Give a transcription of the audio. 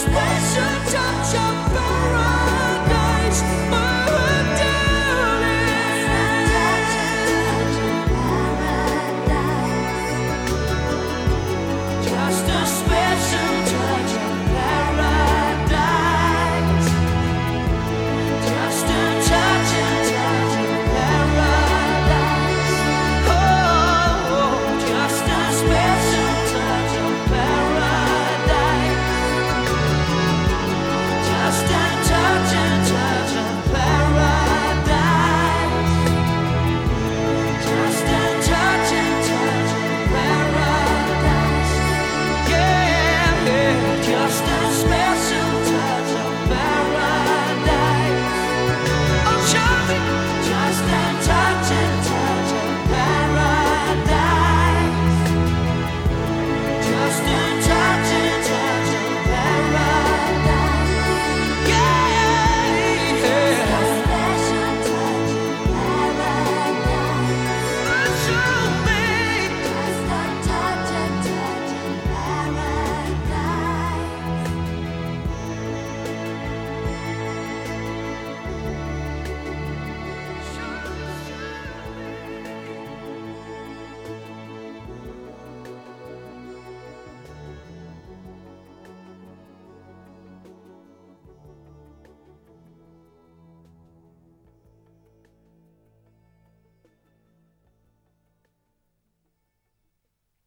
special touch of.